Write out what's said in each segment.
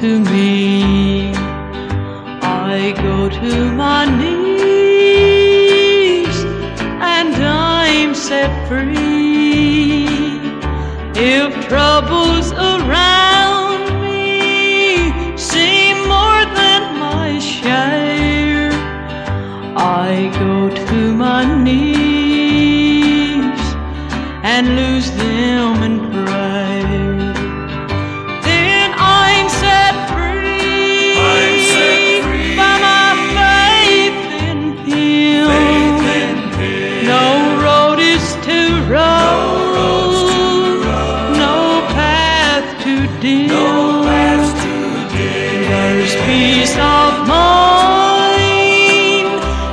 to me. I go to my knees and I'm set free. If troubles around me seem more than my share, I go to my knees and lose them in prayer. Peace of mind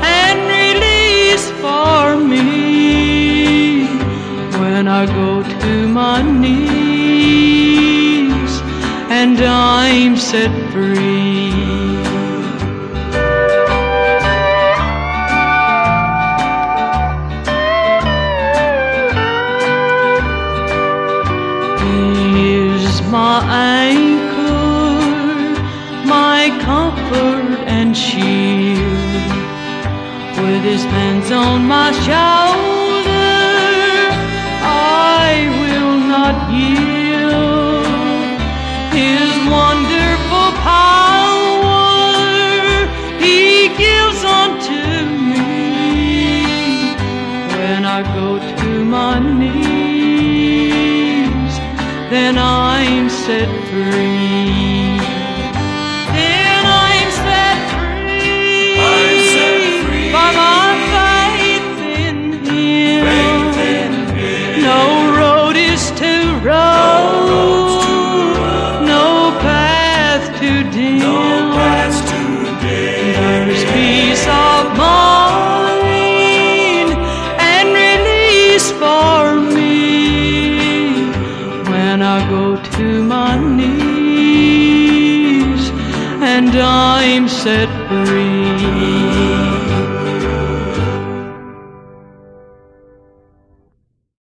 and release for me when I go to my knees and I'm set free. My anchor, With his hands on my shoulder, I will not yield. His wonderful power he gives unto me when I go to my knees, then I'm set free. Road's too rough. No path too dim. No paths too dim. There's peace of mind and release for me when I go to my knees and I'm set free.